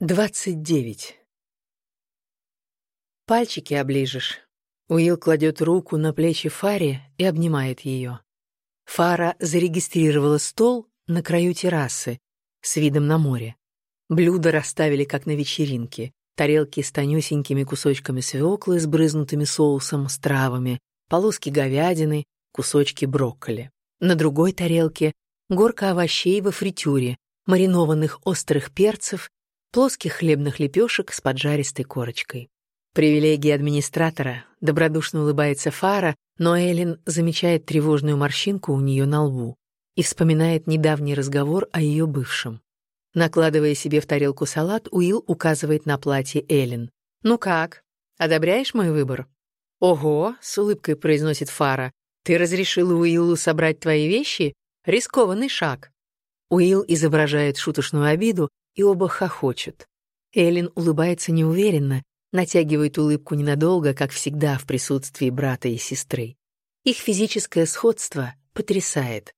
29. Пальчики оближешь. Уилл кладет руку на плечи Фаре и обнимает ее. Фара зарегистрировала стол на краю террасы с видом на море. Блюда расставили, как на вечеринке. Тарелки с тонюсенькими кусочками свеклы, сбрызнутыми соусом, с травами, полоски говядины, кусочки брокколи. На другой тарелке горка овощей во фритюре, маринованных острых перцев плоских хлебных лепешек с поджаристой корочкой. Привилегии администратора, добродушно улыбается Фара, но Эллен замечает тревожную морщинку у нее на лбу и вспоминает недавний разговор о ее бывшем. Накладывая себе в тарелку салат, Уилл указывает на платье Эллен. «Ну как? Одобряешь мой выбор?» «Ого!» — с улыбкой произносит Фара. «Ты разрешила Уиллу собрать твои вещи? Рискованный шаг». Уилл изображает шуточную обиду, и оба хохочут. Эллен улыбается неуверенно, натягивает улыбку ненадолго, как всегда в присутствии брата и сестры. Их физическое сходство потрясает.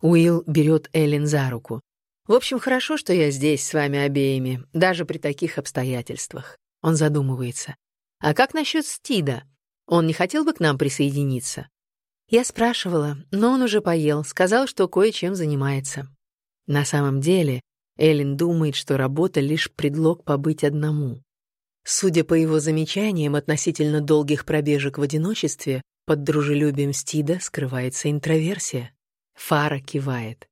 Уилл берет Эллен за руку. «В общем, хорошо, что я здесь с вами обеими, даже при таких обстоятельствах». Он задумывается. «А как насчет Стида? Он не хотел бы к нам присоединиться?» Я спрашивала, но он уже поел, сказал, что кое-чем занимается. На самом деле, Эллен думает, что работа — лишь предлог побыть одному. Судя по его замечаниям относительно долгих пробежек в одиночестве, под дружелюбием Стида скрывается интроверсия. Фара кивает.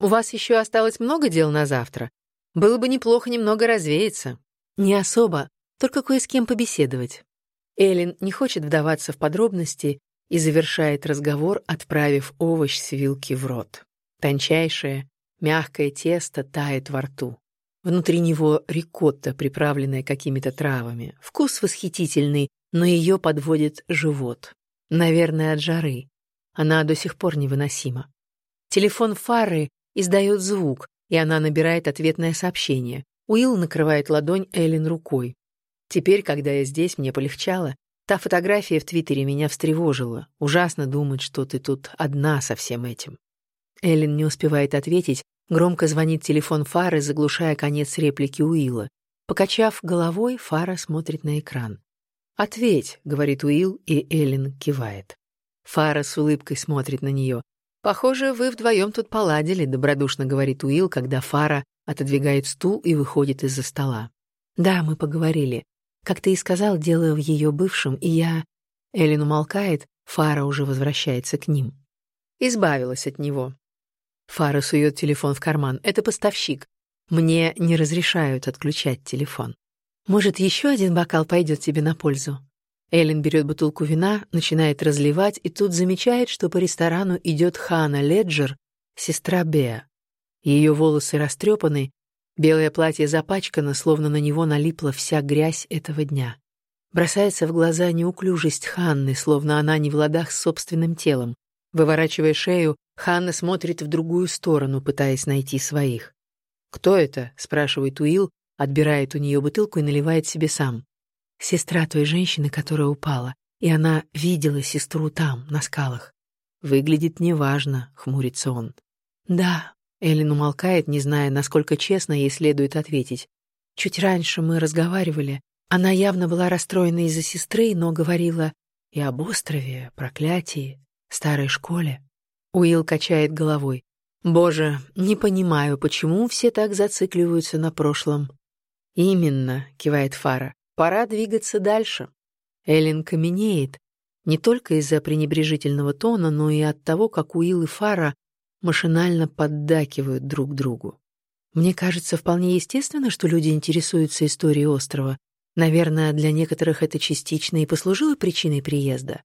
«У вас еще осталось много дел на завтра? Было бы неплохо немного развеяться». «Не особо, только кое с кем побеседовать». Эллен не хочет вдаваться в подробности и завершает разговор, отправив овощ с вилки в рот. Тончайшее, Мягкое тесто тает во рту. Внутри него рикотта, приправленная какими-то травами. Вкус восхитительный, но ее подводит живот. Наверное, от жары. Она до сих пор невыносима. Телефон Фары издает звук, и она набирает ответное сообщение. Уилл накрывает ладонь Эллен рукой. Теперь, когда я здесь, мне полегчало. Та фотография в Твиттере меня встревожила. Ужасно думать, что ты тут одна со всем этим. Эллен не успевает ответить, громко звонит телефон Фары, заглушая конец реплики Уилла. Покачав головой, Фара смотрит на экран. «Ответь», — говорит Уилл, и Эллен кивает. Фара с улыбкой смотрит на нее. «Похоже, вы вдвоем тут поладили», — добродушно говорит Уилл, когда Фара отодвигает стул и выходит из-за стола. «Да, мы поговорили. Как ты и сказал, дело в ее бывшем, и я...» Эллен умолкает, Фара уже возвращается к ним. «Избавилась от него. Фара сует телефон в карман. Это поставщик. Мне не разрешают отключать телефон. Может, еще один бокал пойдет тебе на пользу? Эллен берет бутылку вина, начинает разливать, и тут замечает, что по ресторану идет Хана Леджер, сестра Беа. Ее волосы растрепаны, белое платье запачкано, словно на него налипла вся грязь этого дня. Бросается в глаза неуклюжесть Ханны, словно она не в ладах с собственным телом. Выворачивая шею, Ханна смотрит в другую сторону, пытаясь найти своих. «Кто это?» — спрашивает Уилл, отбирает у нее бутылку и наливает себе сам. «Сестра той женщины, которая упала, и она видела сестру там, на скалах. Выглядит неважно», — хмурится он. «Да», — Эллен умолкает, не зная, насколько честно ей следует ответить. «Чуть раньше мы разговаривали. Она явно была расстроена из-за сестры, но говорила и об острове, проклятии, старой школе». Уилл качает головой. «Боже, не понимаю, почему все так зацикливаются на прошлом». «Именно», — кивает Фара, — «пора двигаться дальше». Эллен каменеет, не только из-за пренебрежительного тона, но и от того, как Уилл и Фара машинально поддакивают друг другу. Мне кажется, вполне естественно, что люди интересуются историей острова. Наверное, для некоторых это частично и послужило причиной приезда.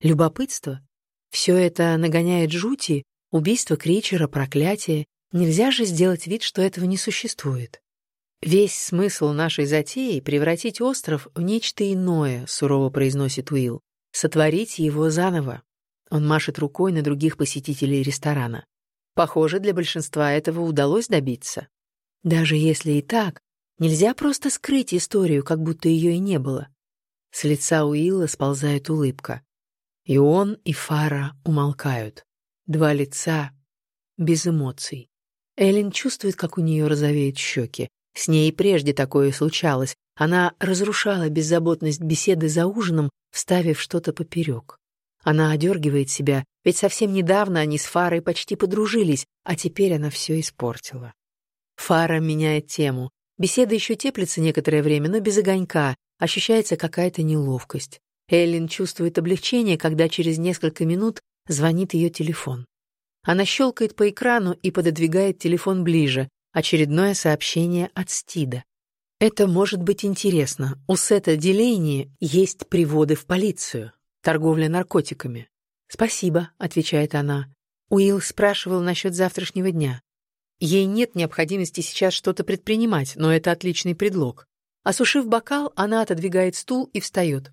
Любопытство, все это нагоняет жути, убийство Кричера, проклятие. Нельзя же сделать вид, что этого не существует. Весь смысл нашей затеи — превратить остров в нечто иное, сурово произносит Уилл. Сотворить его заново. Он машет рукой на других посетителей ресторана. Похоже, для большинства этого удалось добиться. Даже если и так, нельзя просто скрыть историю, как будто ее и не было. С лица Уилла сползает улыбка. И он, и Фара умолкают. Два лица без эмоций. Эллен чувствует, как у нее розовеют щеки. С ней и прежде такое случалось. Она разрушала беззаботность беседы за ужином, вставив что-то поперек. Она одергивает себя, ведь совсем недавно они с Фарой почти подружились, а теперь она все испортила. Фара меняет тему. Беседа еще теплится некоторое время, но без огонька, ощущается какая-то неловкость. Эллен чувствует облегчение, когда через несколько минут звонит ее телефон. Она щелкает по экрану и пододвигает телефон ближе. Очередное сообщение от Стида. Это может быть интересно. У Сета Дилейни есть приводы в полицию. Торговля наркотиками. «Спасибо», — отвечает она. Уилл спрашивал насчет завтрашнего дня. Ей нет необходимости сейчас что-то предпринимать, но это отличный предлог. Осушив бокал, она отодвигает стул и встает.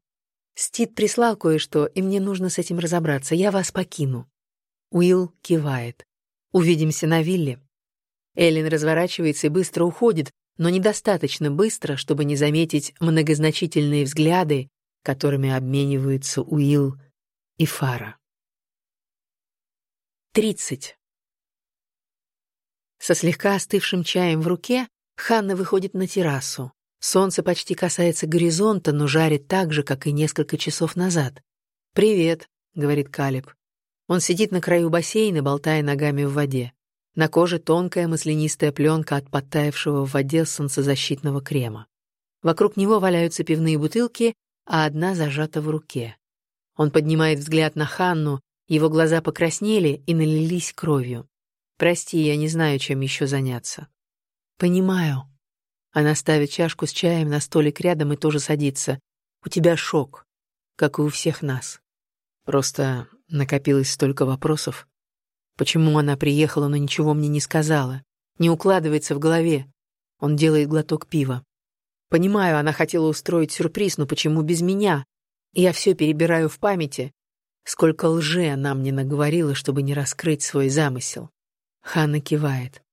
«Стит прислал кое-что, и мне нужно с этим разобраться. Я вас покину». Уилл кивает. «Увидимся на вилле». Эллен разворачивается и быстро уходит, но недостаточно быстро, чтобы не заметить многозначительные взгляды, которыми обмениваются Уилл и Фара. 30. Со слегка остывшим чаем в руке Ханна выходит на террасу. Солнце почти касается горизонта, но жарит так же, как и несколько часов назад. «Привет», — говорит Калиб. Он сидит на краю бассейна, болтая ногами в воде. На коже тонкая маслянистая пленка от подтаявшего в воде солнцезащитного крема. Вокруг него валяются пивные бутылки, а одна зажата в руке. Он поднимает взгляд на Ханну, его глаза покраснели и налились кровью. «Прости, я не знаю, чем еще заняться». «Понимаю», она ставит чашку с чаем на столик рядом и тоже садится. У тебя шок, как и у всех нас. Просто накопилось столько вопросов. Почему она приехала, но ничего мне не сказала? Не укладывается в голове. Он делает глоток пива. Понимаю, она хотела устроить сюрприз, но почему без меня? Я все перебираю в памяти. Сколько лжи она мне наговорила, чтобы не раскрыть свой замысел. Ханна кивает.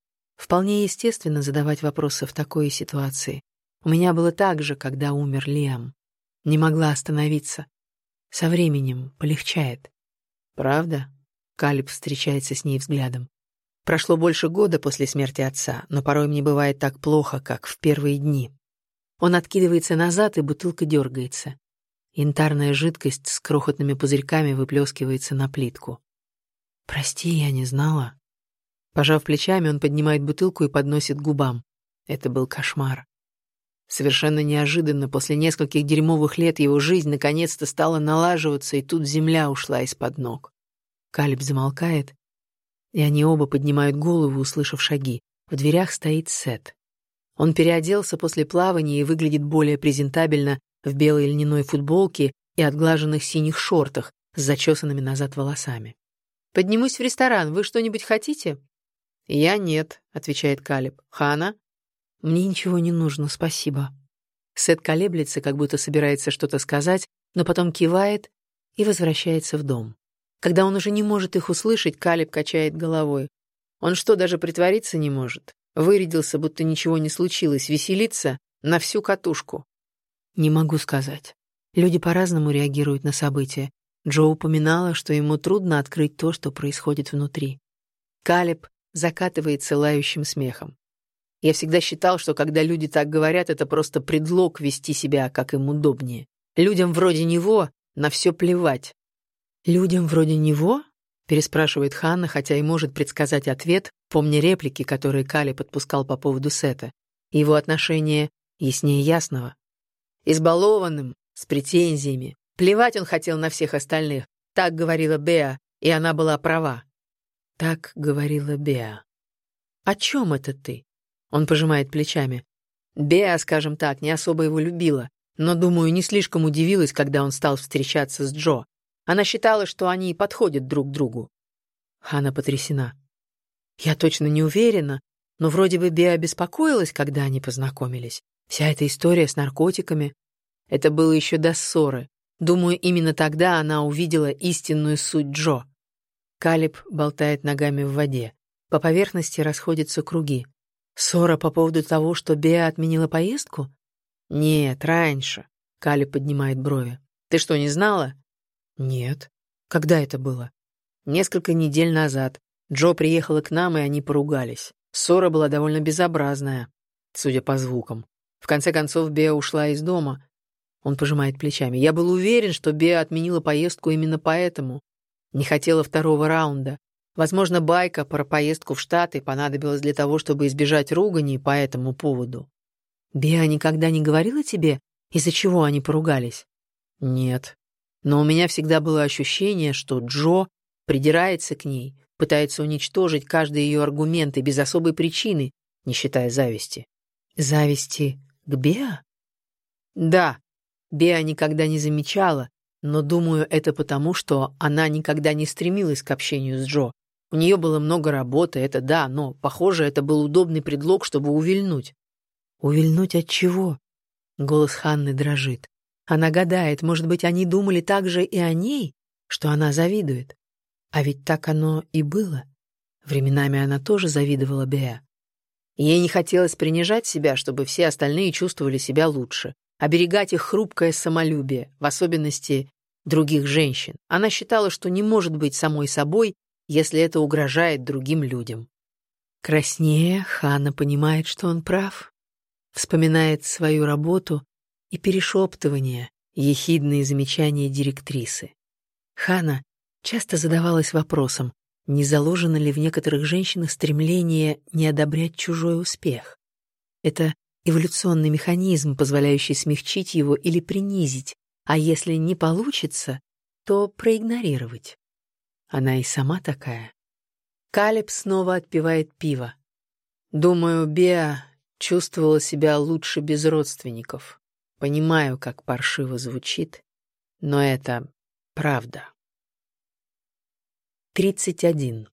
Вполне естественно задавать вопросы в такой ситуации. У меня было так же, когда умер Лиам. Не могла остановиться. Со временем полегчает. Правда? Калиб встречается с ней взглядом. Прошло больше года после смерти отца, но порой мне бывает так плохо, как в первые дни. Он откидывается назад, и бутылка дергается. Янтарная жидкость с крохотными пузырьками выплескивается на плитку. «Прости, я не знала», Пожав плечами, он поднимает бутылку и подносит губам. Это был кошмар. Совершенно неожиданно, после нескольких дерьмовых лет его жизнь наконец-то стала налаживаться, и тут земля ушла из-под ног. Калиб замолкает, и они оба поднимают голову, услышав шаги. В дверях стоит Сет. Он переоделся после плавания и выглядит более презентабельно в белой льняной футболке и отглаженных синих шортах с зачесанными назад волосами. «Поднимусь в ресторан. Вы что-нибудь хотите?» «Я нет», — отвечает Калиб. «Хана?» «Мне ничего не нужно, спасибо». Сет колеблется, как будто собирается что-то сказать, но потом кивает и возвращается в дом. Когда он уже не может их услышать, Калиб качает головой. Он что, даже притвориться не может? Вырядился, будто ничего не случилось, веселиться на всю катушку. Не могу сказать. Люди по-разному реагируют на события. Джо упоминала, что ему трудно открыть то, что происходит внутри. Калиб закатывается лающим смехом. Я всегда считал, что когда люди так говорят, это просто предлог вести себя, как им удобнее. Людям вроде него на все плевать. «Людям вроде него?» — переспрашивает Ханна, хотя и может предсказать ответ, помня реплики, которые Кали подпускал по поводу Сета. Его отношение яснее ясного. Избалованным, с претензиями. Плевать он хотел на всех остальных. Так говорила Беа, и она была права. Так говорила Беа. «О чем это ты?» Он пожимает плечами. Беа, скажем так, не особо его любила, но, думаю, не слишком удивилась, когда он стал встречаться с Джо. Она считала, что они подходят друг другу. Хана потрясена. «Я точно не уверена, но вроде бы Беа беспокоилась, когда они познакомились. Вся эта история с наркотиками. Это было еще до ссоры. Думаю, именно тогда она увидела истинную суть Джо. Калиб болтает ногами в воде. По поверхности расходятся круги. Ссора по поводу того, что Беа отменила поездку? Нет, раньше. Калиб поднимает брови. Ты что, не знала? Нет. Когда это было? Несколько недель назад. Джо приехала к нам, и они поругались. Ссора была довольно безобразная. судя по звукам. В конце концов, Беа ушла из дома. Он пожимает плечами. Я был уверен, что Беа отменила поездку именно поэтому. Не хотела второго раунда. Возможно, байка про поездку в Штаты понадобилась для того, чтобы избежать ругани по этому поводу. Беа никогда не говорила тебе, из-за чего они поругались? Нет. Но у меня всегда было ощущение, что Джо придирается к ней, пытается уничтожить каждый ее аргумент и без особой причины, не считая зависти. Зависти к Беа? Да, Беа никогда не замечала, но думаю, это потому, что она никогда не стремилась к общению с Джо. У нее было много работы, это да, но, похоже, это был удобный предлог, чтобы увильнуть. Увильнуть от чего? Голос Ханны дрожит. Она гадает, может быть, они думали так же и о ней, что она завидует. А ведь так оно и было. Временами она тоже завидовала Беа. Ей не хотелось принижать себя, чтобы все остальные чувствовали себя лучше, оберегать их хрупкое самолюбие, в особенности других женщин. Она считала, что не может быть самой собой, если это угрожает другим людям. Краснее, Ханна понимает, что он прав, вспоминает свою работу и перешептывания, ехидные замечания директрисы. Хана часто задавалась вопросом, не заложено ли в некоторых женщинах стремление не одобрять чужой успех. Это эволюционный механизм, позволяющий смягчить его или принизить, а если не получится, то проигнорировать. Она и сама такая. Калеб снова отпивает пиво. Думаю, Беа чувствовала себя лучше без родственников. Понимаю, как паршиво звучит, но это правда. 31.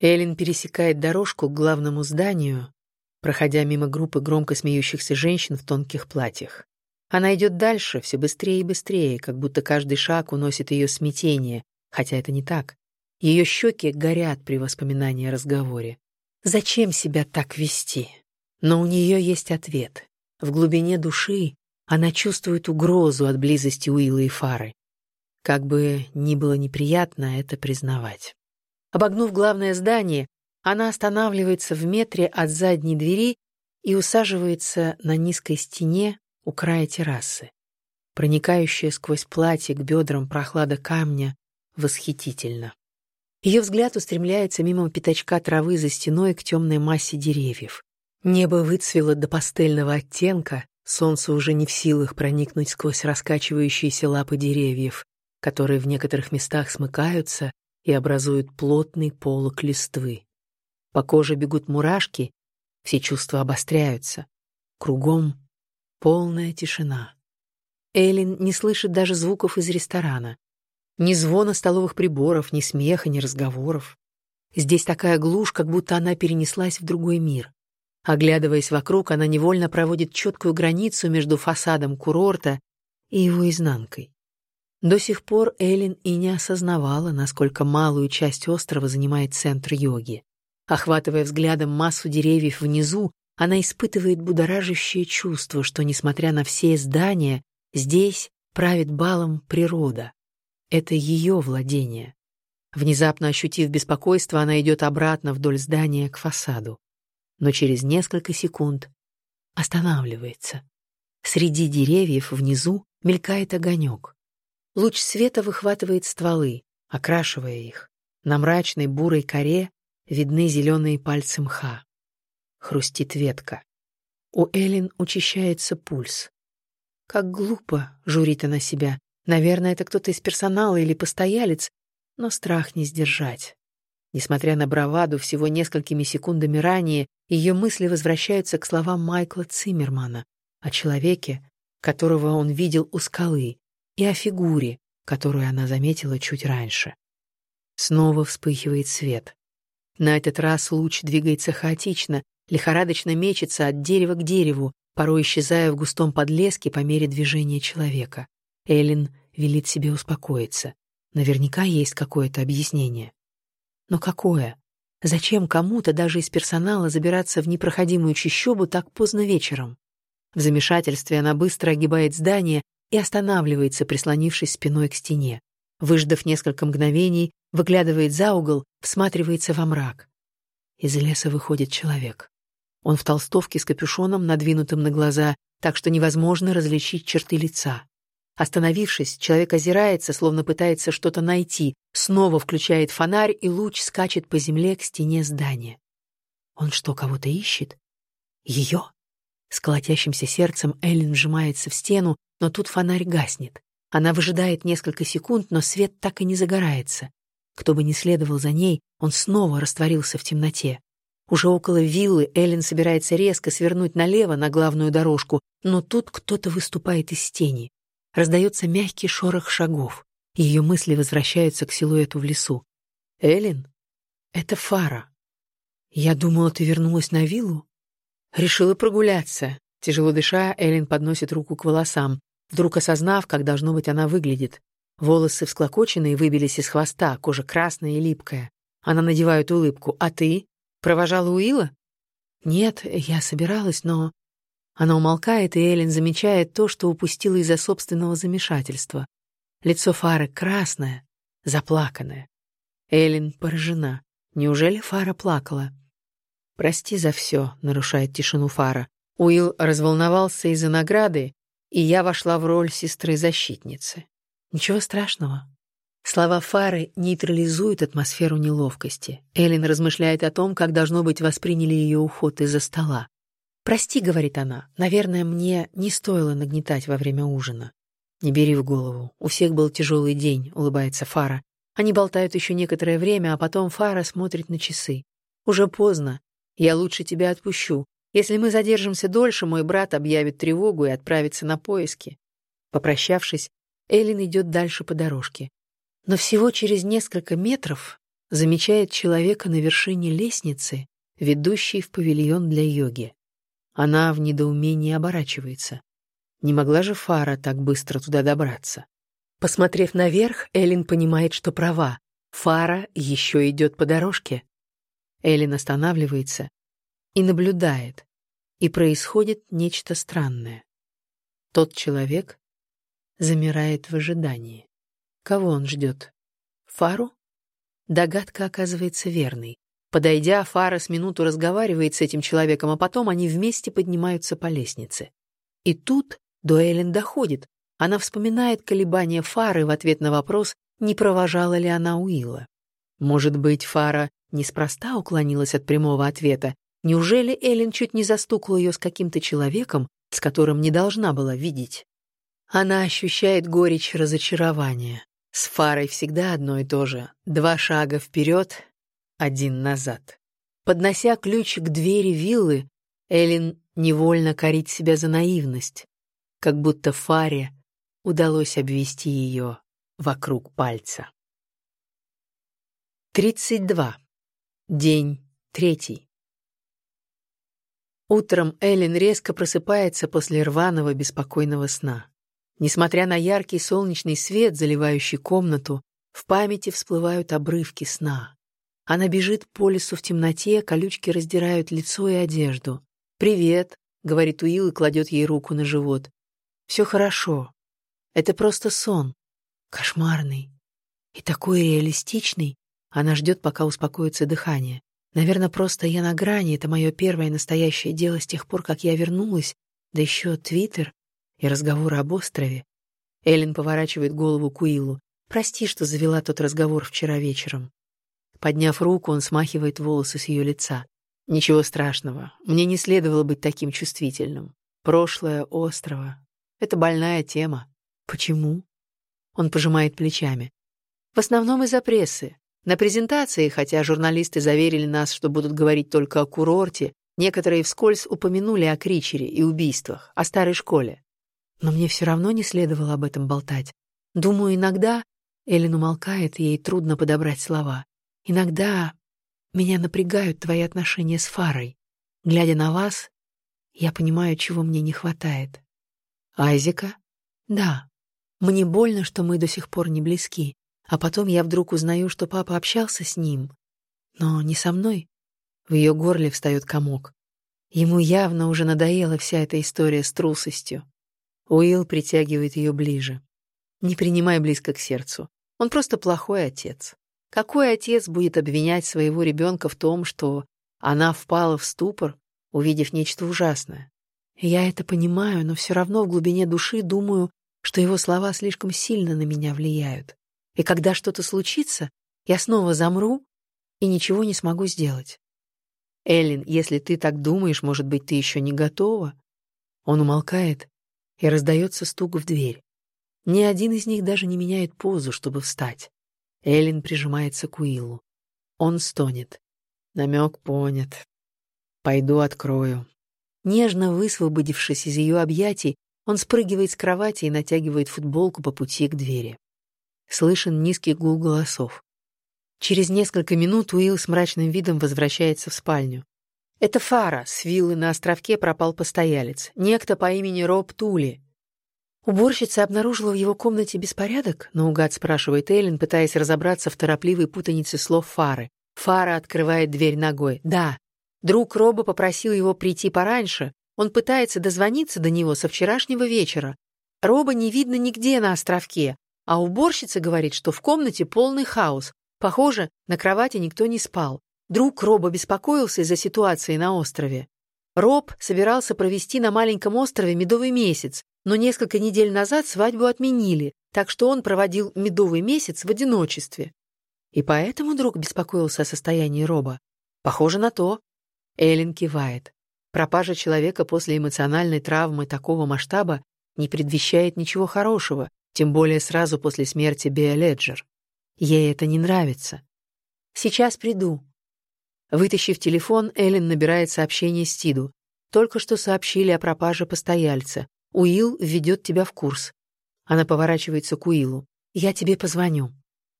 Эллен пересекает дорожку к главному зданию, проходя мимо группы громко смеющихся женщин в тонких платьях. Она идет дальше, все быстрее и быстрее, как будто каждый шаг уносит ее смятение, хотя это не так. Ее щеки горят при воспоминании о разговоре. Зачем себя так вести? Но у нее есть ответ. В глубине души она чувствует угрозу от близости Уилла и Фары. Как бы ни было неприятно это признавать. Обогнув главное здание, она останавливается в метре от задней двери и усаживается на низкой стене у края террасы. Проникающая сквозь платье к бедрам прохлада камня восхитительно. Ее взгляд устремляется мимо пятачка травы за стеной к темной массе деревьев. Небо выцвело до пастельного оттенка, солнце уже не в силах проникнуть сквозь раскачивающиеся лапы деревьев, которые в некоторых местах смыкаются и образуют плотный полог листвы. По коже бегут мурашки, все чувства обостряются. Кругом полная тишина. Эллен не слышит даже звуков из ресторана. Ни звона столовых приборов, ни смеха, ни разговоров. Здесь такая глушь, как будто она перенеслась в другой мир. Оглядываясь вокруг, она невольно проводит четкую границу между фасадом курорта и его изнанкой. До сих пор Эллен и не осознавала, насколько малую часть острова занимает центр йоги. Охватывая взглядом массу деревьев внизу, она испытывает будоражащее чувство, что, несмотря на все здания, здесь правит балом природа. Это ее владение. Внезапно ощутив беспокойство, она идет обратно вдоль здания к фасаду но через несколько секунд останавливается. Среди деревьев внизу мелькает огонек. Луч света выхватывает стволы, окрашивая их. На мрачной бурой коре видны зеленые пальцы мха. Хрустит ветка. У Эллен учащается пульс. Как глупо, журит она себя. Наверное, это кто-то из персонала или постоялец, но страх не сдержать. Несмотря на браваду, всего несколькими секундами ранее ее мысли возвращаются к словам Майкла Циммермана о человеке, которого он видел у скалы, и о фигуре, которую она заметила чуть раньше. Снова вспыхивает свет. На этот раз луч двигается хаотично, лихорадочно мечется от дерева к дереву, порой исчезая в густом подлеске по мере движения человека. Эллен велит себе успокоиться. Наверняка есть какое-то объяснение. Но какое? Зачем кому-то даже из персонала забираться в непроходимую чащобу так поздно вечером? В замешательстве она быстро огибает здание и останавливается, прислонившись спиной к стене. Выждав несколько мгновений, выглядывает за угол, всматривается во мрак. Из леса выходит человек. Он в толстовке с капюшоном, надвинутым на глаза, так что невозможно различить черты лица. Остановившись, человек озирается, словно пытается что-то найти, снова включает фонарь, и луч скачет по земле к стене здания. Он что, кого-то ищет? Ее? С колотящимся сердцем Эллен вжимается в стену, но тут фонарь гаснет. Она выжидает несколько секунд, но свет так и не загорается. Кто бы ни следовал за ней, он снова растворился в темноте. Уже около виллы Эллен собирается резко свернуть налево на главную дорожку, но тут кто-то выступает из тени. Раздается мягкий шорох шагов. Ее мысли возвращаются к силуэту в лесу. «Эллен? Это Фара. Я думала, ты вернулась на виллу?» «Решила прогуляться». Тяжело дыша, Эллен подносит руку к волосам, вдруг осознав, как должно быть она выглядит. Волосы всклокоченные выбились из хвоста, кожа красная и липкая. Она надевает улыбку. «А ты? Провожала Уилла?» «Нет, я собиралась, но...» Она умолкает, и Эллен замечает то, что упустила из-за собственного замешательства. Лицо Фары красное, заплаканное. Эллен поражена. Неужели Фара плакала? «Прости за все», — нарушает тишину Фара. Уилл разволновался из-за награды, и я вошла в роль сестры-защитницы. Ничего страшного. Слова Фары нейтрализуют атмосферу неловкости. Эллен размышляет о том, как должно быть восприняли ее уход из-за стола. «Прости», — говорит она, — «наверное, мне не стоило нагнетать во время ужина». «Не бери в голову. У всех был тяжелый день», — улыбается Фара. Они болтают еще некоторое время, а потом Фара смотрит на часы. «Уже поздно. Я лучше тебя отпущу. Если мы задержимся дольше, мой брат объявит тревогу и отправится на поиски». Попрощавшись, Эллен идет дальше по дорожке. Но всего через несколько метров замечает человека на вершине лестницы, ведущей в павильон для йоги. Она в недоумении оборачивается. Не могла же Фара так быстро туда добраться. Посмотрев наверх, Эллен понимает, что права. Фара еще идет по дорожке. Эллен останавливается и наблюдает, и происходит нечто странное. Тот человек замирает в ожидании. Кого он ждет? Фару? Догадка оказывается верной. Подойдя, Фара с минуту разговаривает с этим человеком, а потом они вместе поднимаются по лестнице. И тут до Эллен доходит. Она вспоминает колебания Фары в ответ на вопрос, не провожала ли она Уилла. Может быть, Фара неспроста уклонилась от прямого ответа. Неужели Эллен чуть не застукала ее с каким-то человеком, с которым не должна была видеть? Она ощущает горечь разочарования. С Фарой всегда одно и то же. Два шага вперед, один назад. Поднося ключ к двери виллы, Эллен невольно корит себя за наивность, как будто Фаре удалось обвести ее вокруг пальца. 32. День третий. Утром Эллен резко просыпается после рваного беспокойного сна. Несмотря на яркий солнечный свет, заливающий комнату, в памяти всплывают обрывки сна. Она бежит по лесу в темноте, колючки раздирают лицо и одежду. «Привет», — говорит Уилл и кладет ей руку на живот. «Все хорошо. Это просто сон. Кошмарный. И такой реалистичный. Она ждет, пока успокоится дыхание. Наверное, просто я на грани, это мое первое настоящее дело с тех пор, как я вернулась. Да еще Твиттер и разговоры об острове. Эллен поворачивает голову к Уиллу. «Прости, что завела тот разговор вчера вечером. Подняв руку, он смахивает волосы с ее лица. «Ничего страшного. Мне не следовало быть таким чувствительным. Прошлое острова — это больная тема. Почему?» Он пожимает плечами. «В основном из-за прессы. На презентации, хотя журналисты заверили нас, что будут говорить только о курорте, некоторые вскользь упомянули о Кричере и убийствах, о старой школе. Но мне все равно не следовало об этом болтать. Думаю, иногда...» Эллен умолкает, ей трудно подобрать слова. Иногда меня напрягают твои отношения с Фарой. Глядя на вас, я понимаю, чего мне не хватает. Айзека? Да. Мне больно, что мы до сих пор не близки. А потом я вдруг узнаю, что папа общался с ним. Но не со мной. В ее горле встает комок. Ему явно уже надоела вся эта история с трусостью. Уилл притягивает ее ближе. Не принимай близко к сердцу. Он просто плохой отец. Какой отец будет обвинять своего ребенка в том, что она впала в ступор, увидев нечто ужасное. Я это понимаю, но все равно в глубине души думаю, что его слова слишком сильно на меня влияют. И когда что-то случится, я снова замру и ничего не смогу сделать. Эллен, если ты так думаешь, может быть, ты еще не готова? Он умолкает, и раздается стук в дверь. Ни один из них даже не меняет позу, чтобы встать. Эллен прижимается к Уиллу. Он стонет. Намек понят. Пойду открою. Нежно высвободившись из ее объятий, он спрыгивает с кровати и натягивает футболку по пути к двери. Слышен низкий гул голосов. Через несколько минут Уилл с мрачным видом возвращается в спальню. Это Фара, с виллы на островке пропал постоялец, некто по имени Роб Тули. Уборщица обнаружила в его комнате беспорядок, наугад спрашивает Эллен, пытаясь разобраться в торопливой путанице слов Фары. Фара открывает дверь ногой. Да, друг Роба попросил его прийти пораньше. Он пытается дозвониться до него со вчерашнего вечера. Роба не видно нигде на островке, а уборщица говорит, что в комнате полный хаос. Похоже, на кровати никто не спал. Друг Роба беспокоился из-за ситуации на острове. Роб собирался провести на маленьком острове медовый месяц, но несколько недель назад свадьбу отменили, так что он проводил медовый месяц в одиночестве. И поэтому друг беспокоился о состоянии Роба. Похоже на то. Эллен кивает. Пропажа человека после эмоциональной травмы такого масштаба не предвещает ничего хорошего, тем более сразу после смерти Беа Леджер. Ей это не нравится. «Сейчас приду». Вытащив телефон, Эллен набирает сообщение Стиду. «Только что сообщили о пропаже постояльца. Уилл введет тебя в курс». Она поворачивается к Уиллу. «Я тебе позвоню».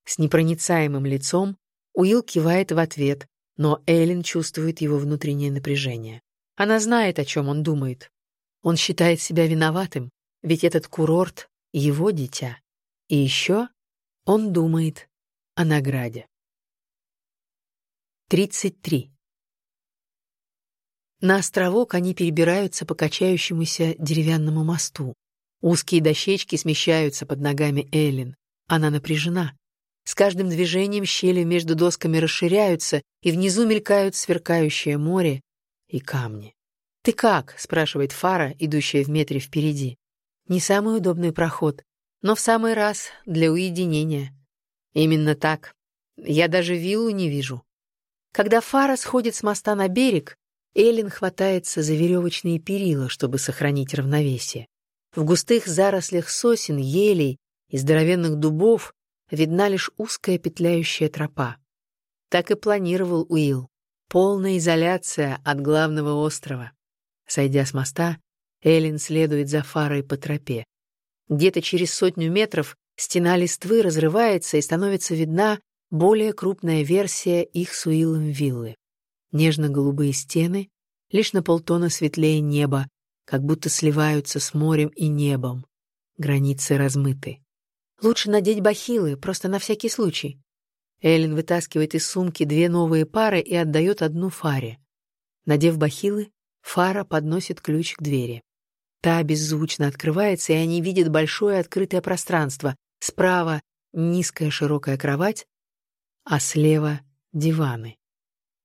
С непроницаемым лицом Уилл кивает в ответ, но Эллен чувствует его внутреннее напряжение. Она знает, о чем он думает. Он считает себя виноватым, ведь этот курорт — его дитя. И еще он думает о награде. 33. На островок они перебираются по качающемуся деревянному мосту. Узкие дощечки смещаются под ногами Эллен. Она напряжена. С каждым движением щели между досками расширяются, и внизу мелькают сверкающее море и камни. «Ты как?» — спрашивает Фара, идущая в метре впереди. «Не самый удобный проход, но в самый раз для уединения». Именно так. Я даже виллу не вижу. Когда Фара сходит с моста на берег, Эллен хватается за веревочные перила, чтобы сохранить равновесие. В густых зарослях сосен, елей и здоровенных дубов видна лишь узкая петляющая тропа. Так и планировал Уилл. Полная изоляция от главного острова. Сойдя с моста, Эллен следует за Фарой по тропе. Где-то через сотню метров Стена листвы разрывается и становится видна более крупная версия их с Уиллом виллы. Нежно-голубые стены, лишь на полтона светлее неба, как будто сливаются с морем и небом. Границы размыты. Лучше надеть бахилы, просто на всякий случай. Эллен вытаскивает из сумки две новые пары и отдает одну Фаре. Надев бахилы, Фара подносит ключ к двери. Та беззвучно открывается, и они видят большое открытое пространство, Справа низкая широкая кровать, а слева — диваны.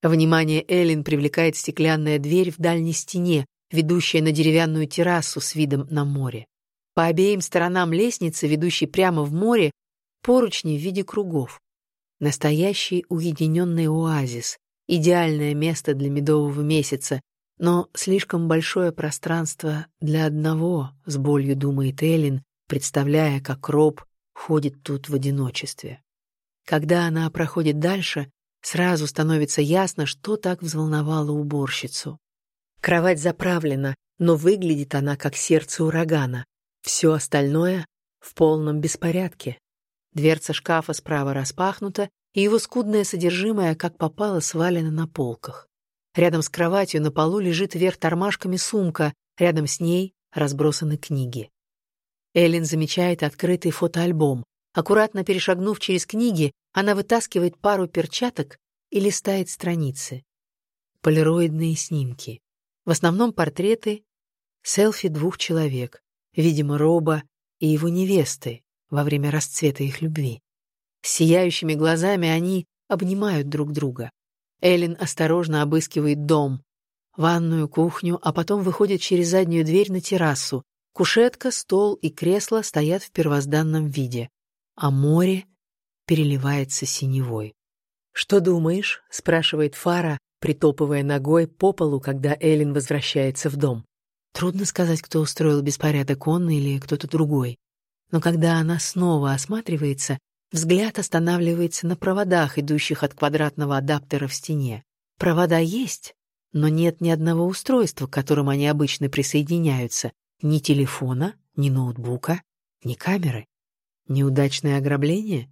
Внимание Эллен привлекает стеклянная дверь в дальней стене, ведущая на деревянную террасу с видом на море. По обеим сторонам лестницы, ведущей прямо в море, поручни в виде кругов. Настоящий уединенный оазис, идеальное место для медового месяца, но слишком большое пространство для одного, с болью думает Эллен, представляя, как Роб ходит тут в одиночестве. Когда она проходит дальше, сразу становится ясно, что так взволновало уборщицу. Кровать заправлена, но выглядит она как сердце урагана. Все остальное в полном беспорядке. Дверца шкафа справа распахнута, и его скудное содержимое, как попало, свалено на полках. Рядом с кроватью на полу лежит вверх тормашками сумка, рядом с ней разбросаны книги. Эллен замечает открытый фотоальбом. Аккуратно перешагнув через книги, она вытаскивает пару перчаток и листает страницы. Полироидные снимки. В основном портреты, селфи двух человек, видимо, Роба и его невесты во время расцвета их любви. С сияющими глазами они обнимают друг друга. Эллен осторожно обыскивает дом. ванную, кухню, а потом выходит через заднюю дверь на террасу. Кушетка, стол и кресло стоят в первозданном виде, а море переливается синевой. «Что думаешь?» — спрашивает Фара, притопывая ногой по полу, когда Эллен возвращается в дом. Трудно сказать, кто устроил беспорядок, он или кто-то другой. Но когда она снова осматривается, взгляд останавливается на проводах, идущих от квадратного адаптера в стене. Провода есть, но нет ни одного устройства, к которому они обычно присоединяются. Ни телефона, ни ноутбука, ни камеры. Неудачное ограбление?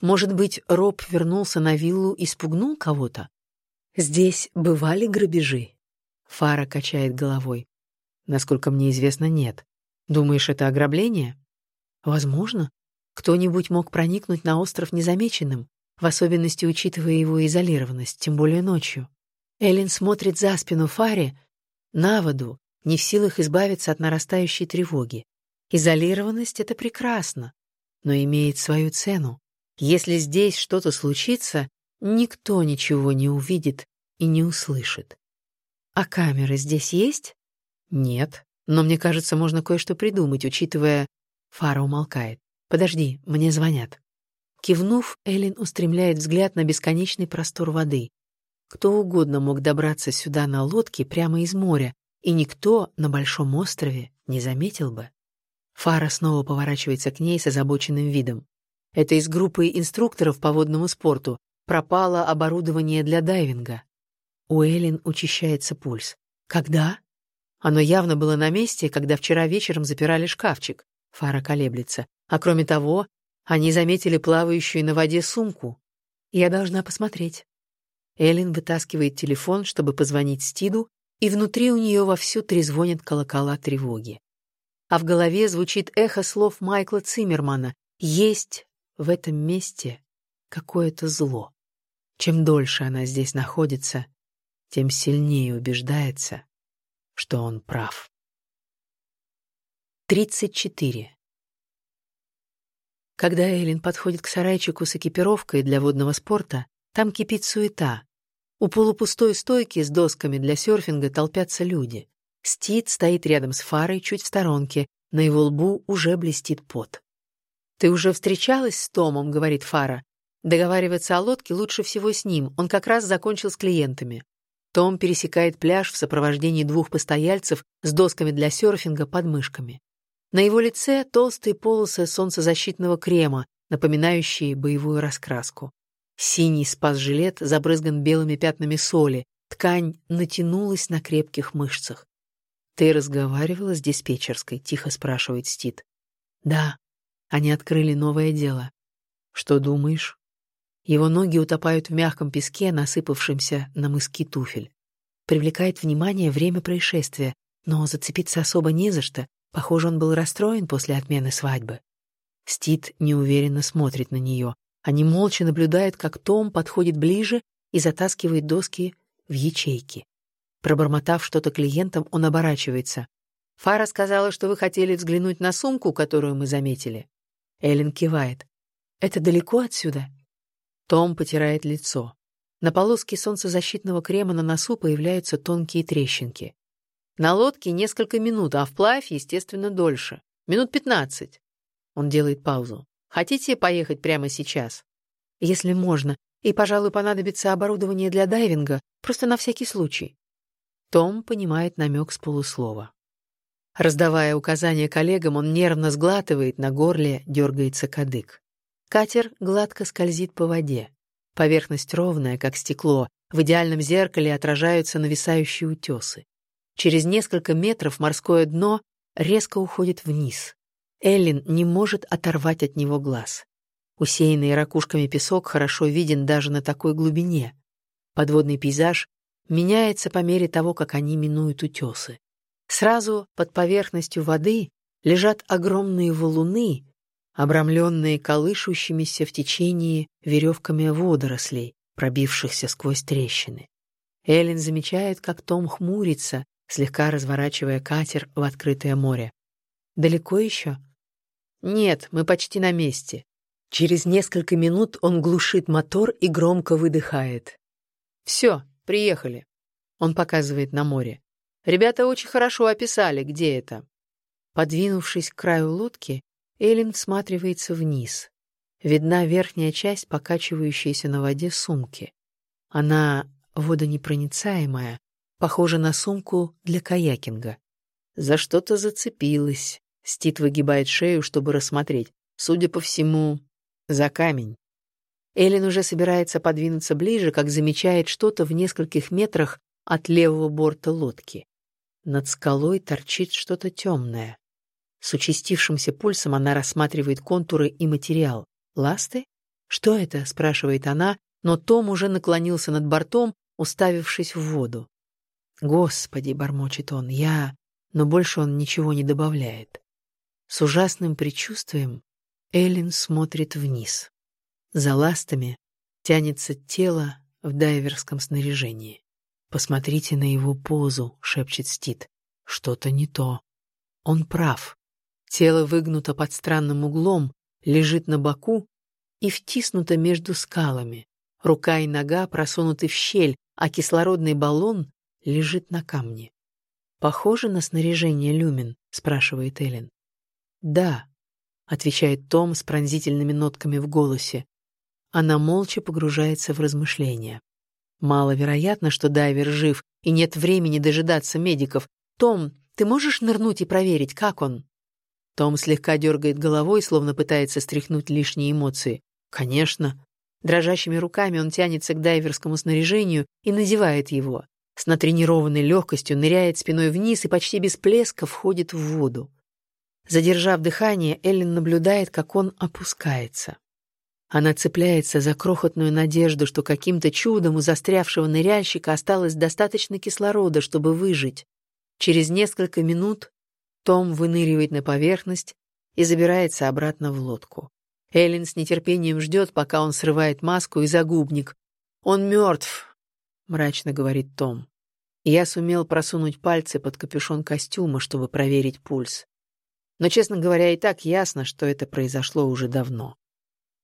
Может быть, Роб вернулся на виллу и спугнул кого-то? Здесь бывали грабежи? Фара качает головой. Насколько мне известно, нет. Думаешь, это ограбление? Возможно. Кто-нибудь мог проникнуть на остров незамеченным, в особенности учитывая его изолированность, тем более ночью. Эллен смотрит за спину Фаре, на воду, не в силах избавиться от нарастающей тревоги. Изолированность — это прекрасно, но имеет свою цену. Если здесь что-то случится, никто ничего не увидит и не услышит. А камеры здесь есть? Нет, но мне кажется, можно кое-что придумать, учитывая... Фара умолкает. Подожди, мне звонят. Кивнув, Эллен устремляет взгляд на бесконечный простор воды. Кто угодно мог добраться сюда на лодке прямо из моря, и никто на большом острове не заметил бы. Фара снова поворачивается к ней с озабоченным видом. Это из группы инструкторов по водному спорту. Пропало оборудование для дайвинга. У Эллен учащается пульс. Когда? Оно явно было на месте, когда вчера вечером запирали шкафчик. Фара колеблется. А кроме того, они заметили плавающую на воде сумку. Я должна посмотреть. Эллен вытаскивает телефон, чтобы позвонить Стиду, и внутри у нее вовсю трезвонят колокола тревоги. А в голове звучит эхо слов Майкла Циммермана «Есть в этом месте какое-то зло». Чем дольше она здесь находится, тем сильнее убеждается, что он прав. 34. Когда Эллен подходит к сарайчику с экипировкой для водного спорта, там кипит суета. У полупустой стойки с досками для серфинга толпятся люди. Стит стоит рядом с фарой, чуть в сторонке, на его лбу уже блестит пот. «Ты уже встречалась с Томом?» — говорит Фара. «Договариваться о лодке лучше всего с ним, он как раз закончил с клиентами». Том пересекает пляж в сопровождении двух постояльцев с досками для серфинга под мышками. На его лице толстые полосы солнцезащитного крема, напоминающие боевую раскраску. Синий спас-жилет забрызган белыми пятнами соли, ткань натянулась на крепких мышцах. «Ты разговаривала с диспетчерской?» — тихо спрашивает Стит. «Да, они открыли новое дело. Что думаешь?» Его ноги утопают в мягком песке, насыпавшемся на мыски туфель. Привлекает внимание время происшествия, но зацепиться особо не за что. Похоже, он был расстроен после отмены свадьбы. Стит неуверенно смотрит на нее. Они молча наблюдают, как Том подходит ближе и затаскивает доски в ячейки. Пробормотав что-то клиентам, он оборачивается. «Фара сказала, что вы хотели взглянуть на сумку, которую мы заметили». Эллен кивает. «Это далеко отсюда?» Том потирает лицо. На полоске солнцезащитного крема на носу появляются тонкие трещинки. На лодке несколько минут, а вплавь, естественно, дольше. Минут пятнадцать. Он делает паузу. Хотите поехать прямо сейчас? Если можно. И, пожалуй, понадобится оборудование для дайвинга, просто на всякий случай. Том понимает намек с полуслова. Раздавая указания коллегам, он нервно сглатывает, на горле дергается кадык. Катер гладко скользит по воде. Поверхность ровная, как стекло, в идеальном зеркале отражаются нависающие утесы. Через несколько метров морское дно резко уходит вниз. Эллен не может оторвать от него глаз. Усеянный ракушками песок хорошо виден даже на такой глубине. Подводный пейзаж меняется по мере того, как они минуют утесы. Сразу под поверхностью воды лежат огромные валуны, обрамленные колышущимися в течение веревками водорослей, пробившихся сквозь трещины. Эллен замечает, как Том хмурится, слегка разворачивая катер в открытое море. «Далеко еще?» «Нет, мы почти на месте». Через несколько минут он глушит мотор и громко выдыхает. «Все, приехали». Он показывает на море. Ребята очень хорошо описали, где это. Подвинувшись к краю лодки, Эллен всматривается вниз. Видна верхняя часть покачивающейся на воде сумки. Она водонепроницаемая, похожа на сумку для каякинга. За что-то зацепилась. Стит выгибает шею, чтобы рассмотреть. Судя по всему, за камень. Эллен уже собирается подвинуться ближе, как замечает что-то в нескольких метрах от левого борта лодки. Над скалой торчит что-то темное. С участившимся пульсом она рассматривает контуры и материал. «Ласты? Что это?» — спрашивает она, но Том уже наклонился над бортом, уставившись в воду. «Господи!» — бормочет он. «Я...» Но больше он ничего не добавляет. С ужасным предчувствием Эллен смотрит вниз. За ластами тянется тело в дайверском снаряжении. «Посмотрите на его позу», — шепчет Стит. «Что-то не то». Он прав. Тело выгнуто под странным углом, лежит на боку и втиснуто между скалами. Рука и нога просунуты в щель, а кислородный баллон лежит на камне. «Похоже на снаряжение люмин?» — спрашивает Эллен. «Да», — отвечает Том с пронзительными нотками в голосе. Она молча погружается в размышления. Маловероятно, что дайвер жив, и нет времени дожидаться медиков. «Том, ты можешь нырнуть и проверить, как он?» Том слегка дергает головой, словно пытается стряхнуть лишние эмоции. «Конечно». Дрожащими руками он тянется к дайверскому снаряжению и надевает его. С натренированной легкостью ныряет спиной вниз и почти без плеска входит в воду. Задержав дыхание, Эллен наблюдает, как он опускается. Она цепляется за крохотную надежду, что каким-то чудом у застрявшего ныряльщика осталось достаточно кислорода, чтобы выжить. Через несколько минут Том выныривает на поверхность и забирается обратно в лодку. Эллен с нетерпением ждет, пока он срывает маску и загубник. «Он мертв», — мрачно говорит Том. Я сумел просунуть пальцы под капюшон костюма, чтобы проверить пульс. Но, честно говоря, и так ясно, что это произошло уже давно.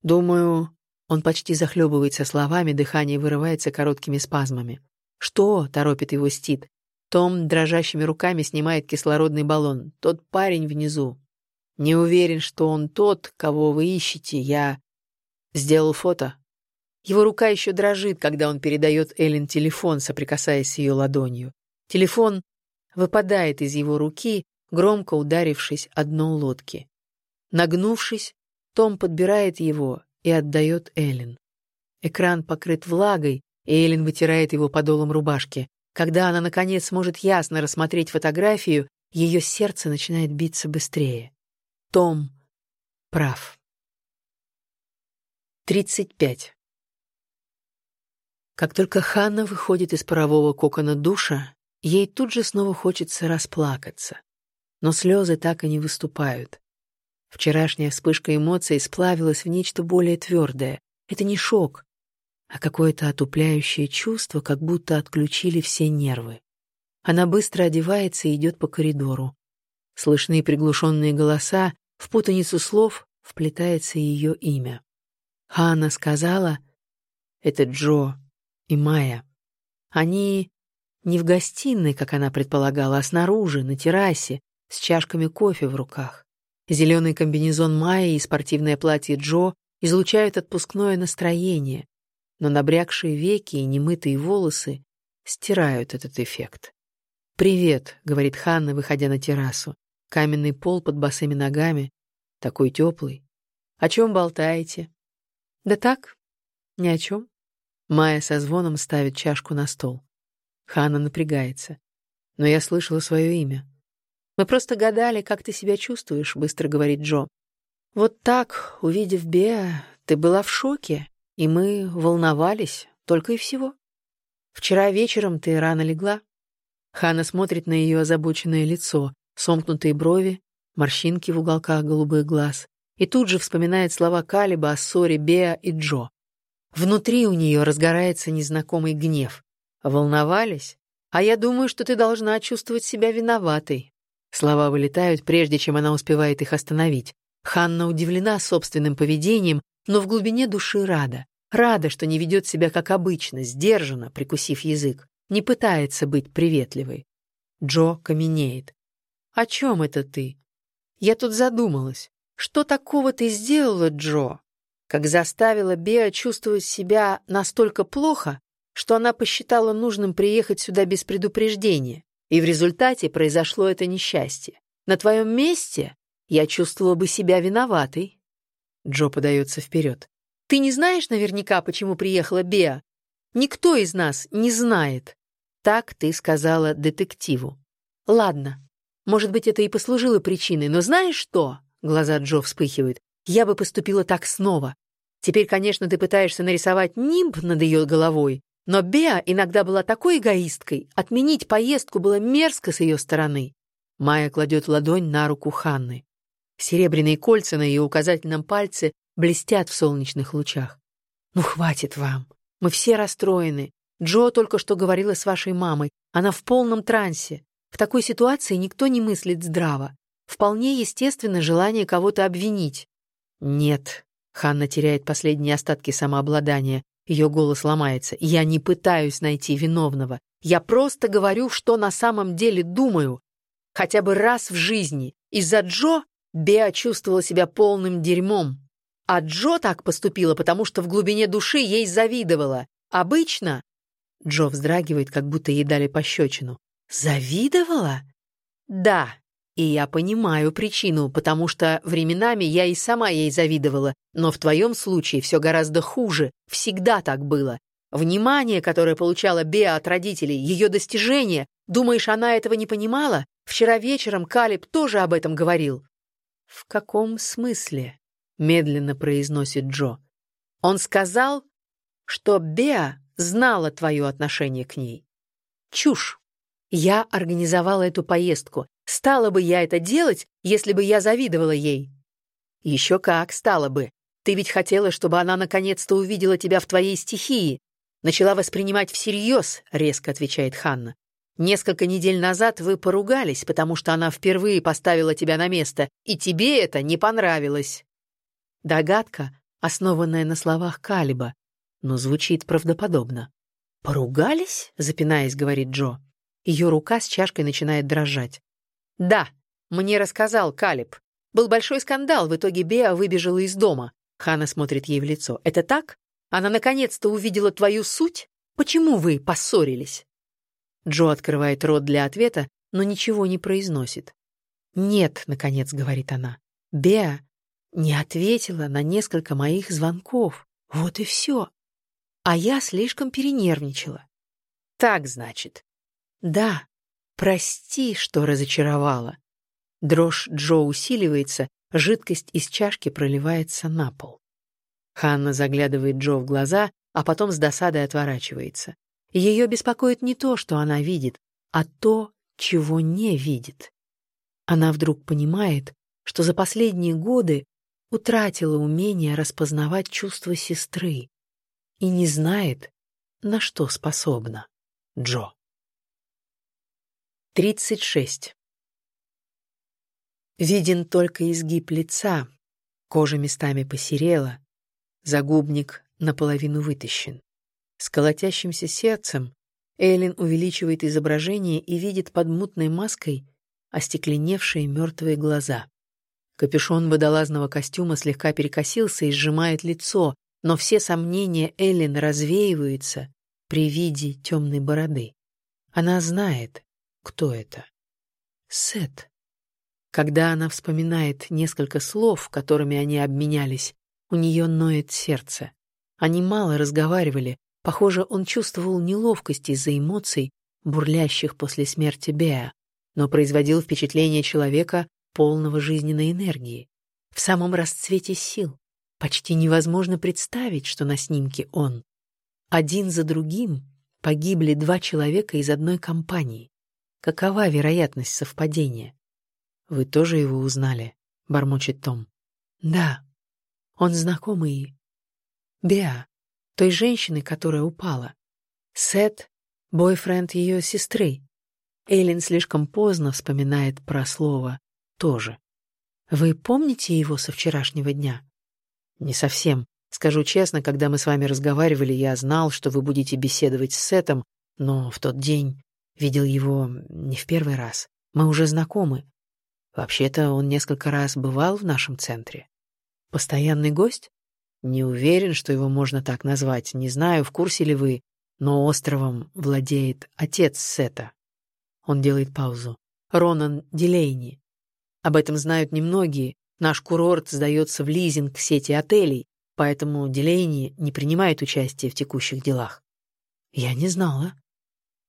Думаю, он почти захлебывается словами, дыхание вырывается короткими спазмами. «Что?» — торопит его Стит. Том дрожащими руками снимает кислородный баллон. «Тот парень внизу. Не уверен, что он тот, кого вы ищете. Я сделал фото». Его рука еще дрожит, когда он передает Эллен телефон, соприкасаясь с ее ладонью. Телефон выпадает из его руки, громко ударившись о дно лодки. Нагнувшись, том подбирает его и отдает Эллен. Экран покрыт влагой, и Эллен вытирает его подолом рубашки. Когда она, наконец, сможет ясно рассмотреть фотографию, ее сердце начинает биться быстрее. Том прав. 35. Как только Ханна выходит из парового кокона душа, ей тут же снова хочется расплакаться. Но слезы так и не выступают. Вчерашняя вспышка эмоций сплавилась в нечто более твердое. Это не шок, а какое-то отупляющее чувство, как будто отключили все нервы. Она быстро одевается и идет по коридору. Слышны приглушенные голоса, в путаницу слов вплетается ее имя. Ханна сказала, это Джо и Майя. Они не в гостиной, как она предполагала, а снаружи, на террасе, с чашками кофе в руках. Зеленый комбинезон Майи и спортивное платье Джо излучают отпускное настроение, но набрякшие веки и немытые волосы стирают этот эффект. «Привет», — говорит Ханна, выходя на террасу. Каменный пол под босыми ногами, такой теплый. «О чем болтаете?» «Да так, ни о чем». Майя со звоном ставит чашку на стол. Ханна напрягается. «Но я слышала свое имя. «Мы просто гадали, как ты себя чувствуешь», — быстро говорит Джо. «Вот так, увидев Беа, ты была в шоке, и мы волновались, только и всего. Вчера вечером ты рано легла». Хана смотрит на ее озабоченное лицо, сомкнутые брови, морщинки в уголках голубых глаз, и тут же вспоминает слова Калиба о ссоре Беа и Джо. Внутри у нее разгорается незнакомый гнев. Волновались? А я думаю, что ты должна чувствовать себя виноватой. Слова вылетают, прежде чем она успевает их остановить. Ханна удивлена собственным поведением, но в глубине души рада. Рада, что не ведет себя как обычно, сдержанно, прикусив язык. не пытается быть приветливой. Джо каменеет. «О чем это ты?» «Я тут задумалась. Что такого ты сделала, Джо, как заставила Беа чувствовать себя настолько плохо, что она посчитала нужным приехать сюда без предупреждения, и в результате произошло это несчастье. На твоем месте я чувствовала бы себя виноватой». Джо подается вперед. «Ты не знаешь наверняка, почему приехала Беа? Никто из нас не знает». Так ты сказала детективу. Ладно, может быть, это и послужило причиной, но знаешь что? Глаза Джо вспыхивают. Я бы поступила так снова. Теперь, конечно, ты пытаешься нарисовать нимб над ее головой, но Беа иногда была такой эгоисткой, отменить поездку было мерзко с ее стороны. Майя кладет ладонь на руку Ханны. Серебряные кольца на ее указательном пальце блестят в солнечных лучах. «Ну, хватит вам. Мы все расстроены. Джо только что говорила с вашей мамой. Она в полном трансе. В такой ситуации никто не мыслит здраво. Вполне естественно желание кого-то обвинить. Нет. Ханна теряет последние остатки самообладания. Ее голос ломается. Я не пытаюсь найти виновного. Я просто говорю, что на самом деле думаю. Хотя бы раз в жизни. Из-за Джо Беа чувствовала себя полным дерьмом. А Джо так поступила, потому что в глубине души ей завидовала. Обычно Джо вздрагивает, как будто ей дали пощечину. «Завидовала?» «Да, и я понимаю причину, потому что временами я и сама ей завидовала, но в твоем случае все гораздо хуже, всегда так было. Внимание, которое получала Беа от родителей, ее достижения, думаешь, она этого не понимала? Вчера вечером Калиб тоже об этом говорил». «В каком смысле?» — медленно произносит Джо. «Он сказал, что Беа знала твое отношение к ней. Чушь. Я организовала эту поездку. Стала бы я это делать, если бы я завидовала ей? Еще как, стала бы. Ты ведь хотела, чтобы она наконец-то увидела тебя в твоей стихии. Начала воспринимать всерьез, резко отвечает Ханна. Несколько недель назад вы поругались, потому что она впервые поставила тебя на место, и тебе это не понравилось. Догадка, основанная на словах Калиба, но звучит правдоподобно. «Поругались?» — запинаясь, говорит Джо. Ее рука с чашкой начинает дрожать. «Да, мне рассказал Калиб. Был большой скандал, в итоге Беа выбежала из дома». Хана смотрит ей в лицо. «Это так? Она наконец-то увидела твою суть? Почему вы поссорились?» Джо открывает рот для ответа, но ничего не произносит. «Нет», — наконец говорит она, — «Беа не ответила на несколько моих звонков. Вот и все а я слишком перенервничала. Так, значит. Да, прости, что разочаровала. Дрожь Джо усиливается, жидкость из чашки проливается на пол. Ханна заглядывает Джо в глаза, а потом с досадой отворачивается. Ее беспокоит не то, что она видит, а то, чего не видит. Она вдруг понимает, что за последние годы утратила умение распознавать чувства сестры, и не знает, на что способна Джо. 36. Виден только изгиб лица, кожа местами посерела, загубник наполовину вытащен. С колотящимся сердцем Эйлин увеличивает изображение и видит под мутной маской остекленевшие мертвые глаза. Капюшон водолазного костюма слегка перекосился и сжимает лицо, но все сомнения Эллен развеиваются при виде темной бороды. Она знает, кто это. Сет. Когда она вспоминает несколько слов, которыми они обменялись, у нее ноет сердце. Они мало разговаривали, похоже, он чувствовал неловкость из-за эмоций, бурлящих после смерти Беа, но производил впечатление человека, полного жизненной энергии, в самом расцвете сил. Почти невозможно представить, что на снимке он. Один за другим погибли два человека из одной компании. Какова вероятность совпадения? Вы тоже его узнали, бормочет Том. Да. Он знакомый Беа, той женщины, которая упала. Сет — бойфренд ее сестры. Эйлин слишком поздно вспоминает про слово «тоже». Вы помните его со вчерашнего дня? Не совсем. Скажу честно, когда мы с вами разговаривали, я знал, что вы будете беседовать с Сетом, но в тот день видел его не в первый раз. Мы уже знакомы. Вообще-то он несколько раз бывал в нашем центре. Постоянный гость? Не уверен, что его можно так назвать. Не знаю, в курсе ли вы, но островом владеет отец Сета. Он делает паузу. Ронан Дилейни. Об этом знают немногие. Наш курорт сдается в лизинг сети отелей, поэтому Дилейни не принимает участие в текущих делах. Я не знала.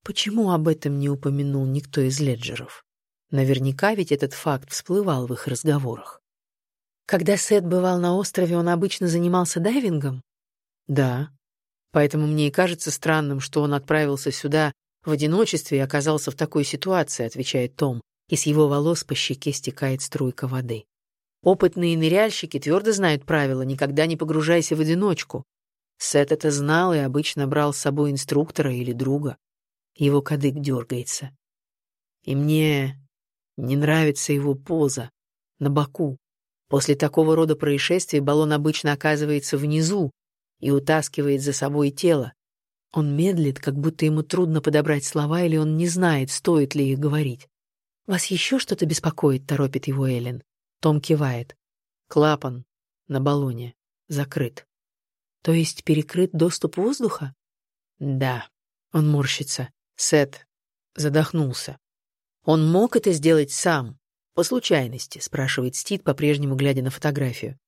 Почему об этом не упомянул никто из леджеров? Наверняка ведь этот факт всплывал в их разговорах. Когда Сет бывал на острове, он обычно занимался дайвингом? Да. Поэтому мне и кажется странным, что он отправился сюда в одиночестве и оказался в такой ситуации, отвечает Том, и с его волос по щеке стекает струйка воды. Опытные ныряльщики твердо знают правила «никогда не погружайся в одиночку». Сет это знал и обычно брал с собой инструктора или друга. Его кадык дергается. И мне не нравится его поза, на боку. После такого рода происшествий баллон обычно оказывается внизу и утаскивает за собой тело. Он медлит, как будто ему трудно подобрать слова, или он не знает, стоит ли их говорить. «Вас еще что-то беспокоит?» — торопит его Эллен. Том кивает. Клапан на баллоне закрыт. То есть перекрыт доступ воздуха? Да. Он морщится. Сет задохнулся. Он мог это сделать сам, по случайности, спрашивает Стит, по-прежнему глядя на фотографию.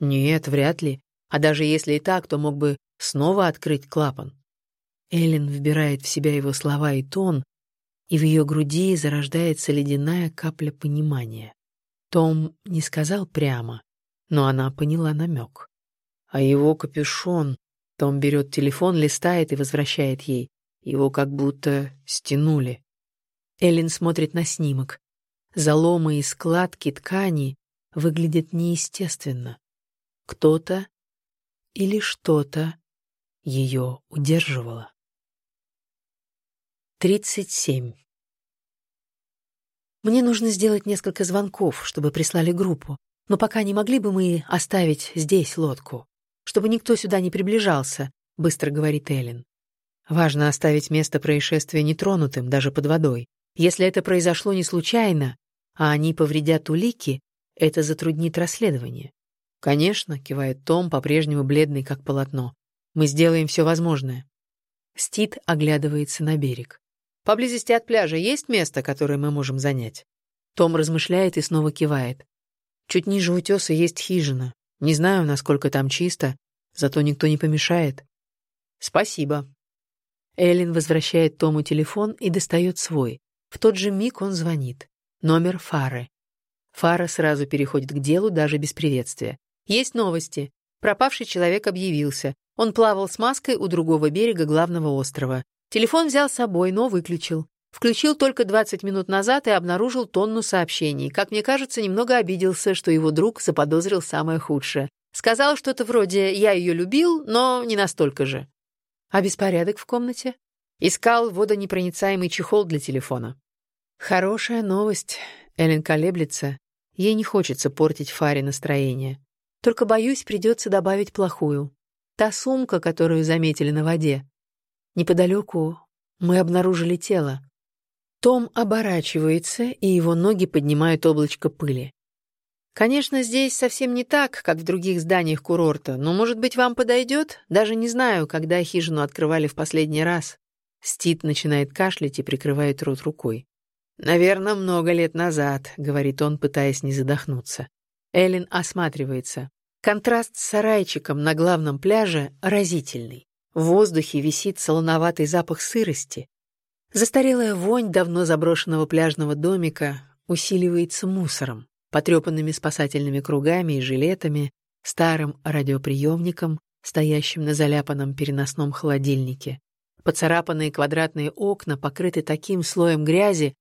Нет, вряд ли. А даже если и так, то мог бы снова открыть клапан. Эллен вбирает в себя его слова и тон, и в ее груди зарождается ледяная капля понимания. Том не сказал прямо, но она поняла намек. А его капюшон... Том берет телефон, листает и возвращает ей. Его как будто стянули. Эллен смотрит на снимок. Заломы и складки ткани выглядят неестественно. Кто-то или что-то ее удерживало. 37. Мне нужно сделать несколько звонков, чтобы прислали группу. Но пока не могли бы мы оставить здесь лодку, чтобы никто сюда не приближался, быстро говорит Эллен. Важно оставить место происшествия нетронутым, даже под водой. Если это произошло не случайно, а они повредят улики, это затруднит расследование. Конечно, кивает Том, по-прежнему бледный как полотно. Мы сделаем все возможное. Стит оглядывается на берег. Поблизости от пляжа есть место, которое мы можем занять? Том размышляет и снова кивает. Чуть ниже утеса есть хижина. Не знаю, насколько там чисто, зато никто не помешает. Спасибо. Эллен возвращает Тому телефон и достает свой. В тот же миг он звонит. Номер Фары. Фара сразу переходит к делу, даже без приветствия. Есть новости. Пропавший человек объявился. Он плавал с маской у другого берега главного острова. Телефон взял с собой, но выключил. Включил только 20 минут назад и обнаружил тонну сообщений. Как мне кажется, немного обиделся, что его друг заподозрил самое худшее. Сказал что-то вроде «я ее любил, но не настолько же». А беспорядок в комнате? Искал водонепроницаемый чехол для телефона. Хорошая новость. Эллен колеблется. Ей не хочется портить Фаре настроение. Только, боюсь, придется добавить плохую. Та сумка, которую заметили на воде. Неподалеку мы обнаружили тело. Том оборачивается, и его ноги поднимают облачко пыли. Конечно, здесь совсем не так, как в других зданиях курорта, но, может быть, вам подойдет? Даже не знаю, когда хижину открывали в последний раз. Стит начинает кашлять и прикрывает рот рукой. «Наверное, много лет назад», — говорит он, пытаясь не задохнуться. Эллен осматривается. Контраст с сарайчиком на главном пляже разительный. В воздухе висит солоноватый запах сырости, Застарелая вонь давно заброшенного пляжного домика усиливается мусором, потрепанными спасательными кругами и жилетами, старым радиоприемником, стоящим на заляпанном переносном холодильнике. Поцарапанные квадратные окна покрыты таким слоем грязи,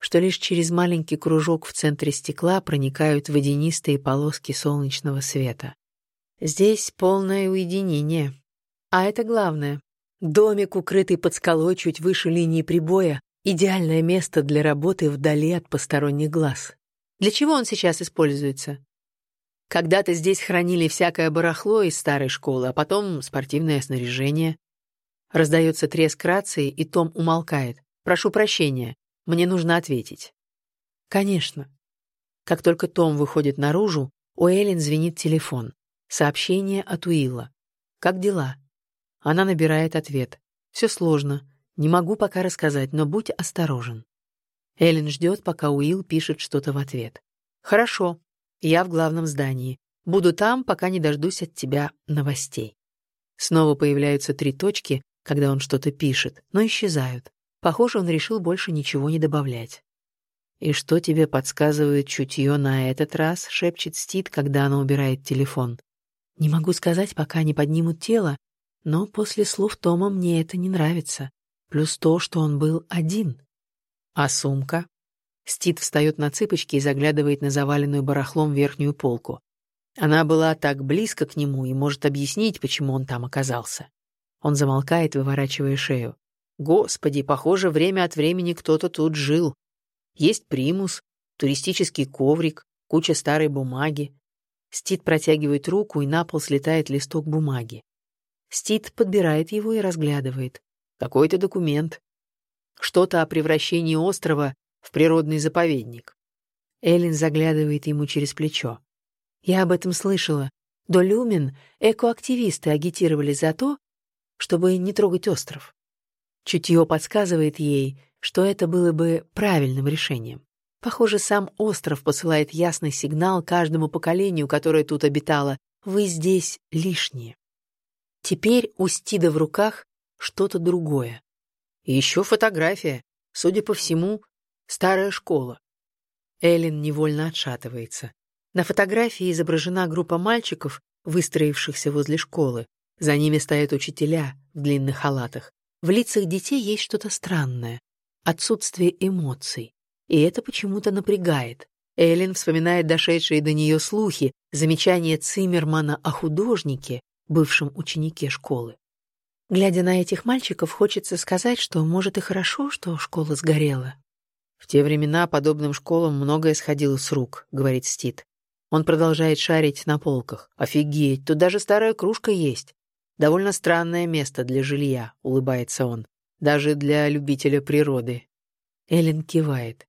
что лишь через маленький кружок в центре стекла проникают водянистые полоски солнечного света. Здесь полное уединение. А это главное. Домик, укрытый под скалой чуть выше линии прибоя, идеальное место для работы вдали от посторонних глаз. Для чего он сейчас используется? Когда-то здесь хранили всякое барахло из старой школы, а потом спортивное снаряжение. Раздается треск рации, и Том умолкает. «Прошу прощения, мне нужно ответить». «Конечно». Как только Том выходит наружу, у Эллен звенит телефон. Сообщение от Уилла. «Как дела?» Она набирает ответ. «Все сложно. Не могу пока рассказать, но будь осторожен». Эллен ждет, пока Уилл пишет что-то в ответ. «Хорошо. Я в главном здании. Буду там, пока не дождусь от тебя новостей». Снова появляются три точки, когда он что-то пишет, но исчезают. Похоже, он решил больше ничего не добавлять. «И что тебе подсказывает чутье на этот раз?» — шепчет Стит, когда она убирает телефон. «Не могу сказать, пока не поднимут тело, но после слов Тома мне это не нравится. Плюс то, что он был один. А сумка?» Стит встает на цыпочки и заглядывает на заваленную барахлом верхнюю полку. Она была так близко к нему и может объяснить, почему он там оказался. Он замолкает, выворачивая шею. Господи, похоже, время от времени кто-то тут жил. Есть примус, туристический коврик, куча старой бумаги. Стит протягивает руку, и на пол слетает листок бумаги. Стит подбирает его и разглядывает. Какой-то документ. Что-то о превращении острова в природный заповедник. Эллен заглядывает ему через плечо. Я об этом слышала. До Люмен экоактивисты агитировали за то, чтобы не трогать остров. Чутье подсказывает ей, что это было бы правильным решением. Похоже, сам остров посылает ясный сигнал каждому поколению, которое тут обитало. Вы здесь лишние. Теперь у Стида в руках что-то другое. И еще фотография. Судя по всему, старая школа. Эллен невольно отшатывается. На фотографии изображена группа мальчиков, выстроившихся возле школы. За ними стоят учителя в длинных халатах. В лицах детей есть что-то странное. Отсутствие эмоций. И это почему-то напрягает. Эллен вспоминает дошедшие до нее слухи, замечания Циммермана о художнике, бывшем ученике школы. Глядя на этих мальчиков, хочется сказать, что, может, и хорошо, что школа сгорела. «В те времена подобным школам многое сходило с рук», — говорит Стит. Он продолжает шарить на полках. «Офигеть, тут даже старая кружка есть. Довольно странное место для жилья», — улыбается он. «Даже для любителя природы». Эллен кивает.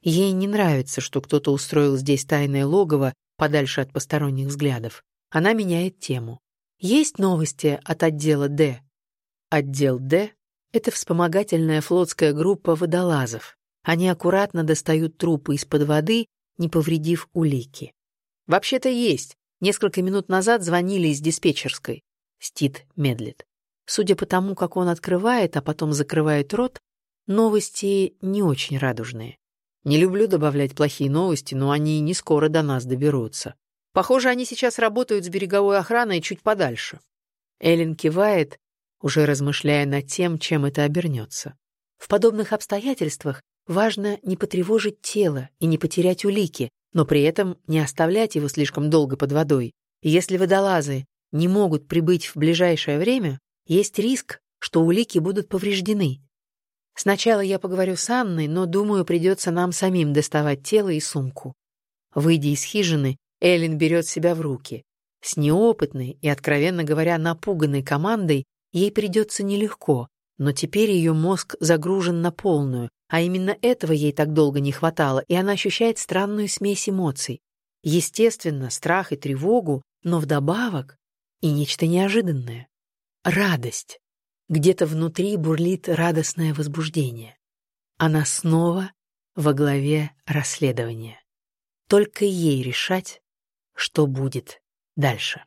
Ей не нравится, что кто-то устроил здесь тайное логово подальше от посторонних взглядов. Она меняет тему. Есть новости от отдела «Д». Отдел «Д» — это вспомогательная флотская группа водолазов. Они аккуратно достают трупы из-под воды, не повредив улики. «Вообще-то есть. Несколько минут назад звонили из диспетчерской». Стит медлит. Судя по тому, как он открывает, а потом закрывает рот, новости не очень радужные. Не люблю добавлять плохие новости, но они не скоро до нас доберутся. Похоже, они сейчас работают с береговой охраной чуть подальше. Эллен кивает, уже размышляя над тем, чем это обернется. В подобных обстоятельствах важно не потревожить тело и не потерять улики, но при этом не оставлять его слишком долго под водой. если водолазы не могут прибыть в ближайшее время, есть риск, что улики будут повреждены. Сначала я поговорю с Анной, но, думаю, придется нам самим доставать тело и сумку. Выйдя из хижины, Эллен берет себя в руки. С неопытной и, откровенно говоря, напуганной командой ей придется нелегко, но теперь ее мозг загружен на полную, а именно этого ей так долго не хватало, и она ощущает странную смесь эмоций. Естественно, страх и тревогу, но вдобавок и нечто неожиданное. Радость. Где-то внутри бурлит радостное возбуждение. Она снова во главе расследования. Только ей решать, что будет дальше.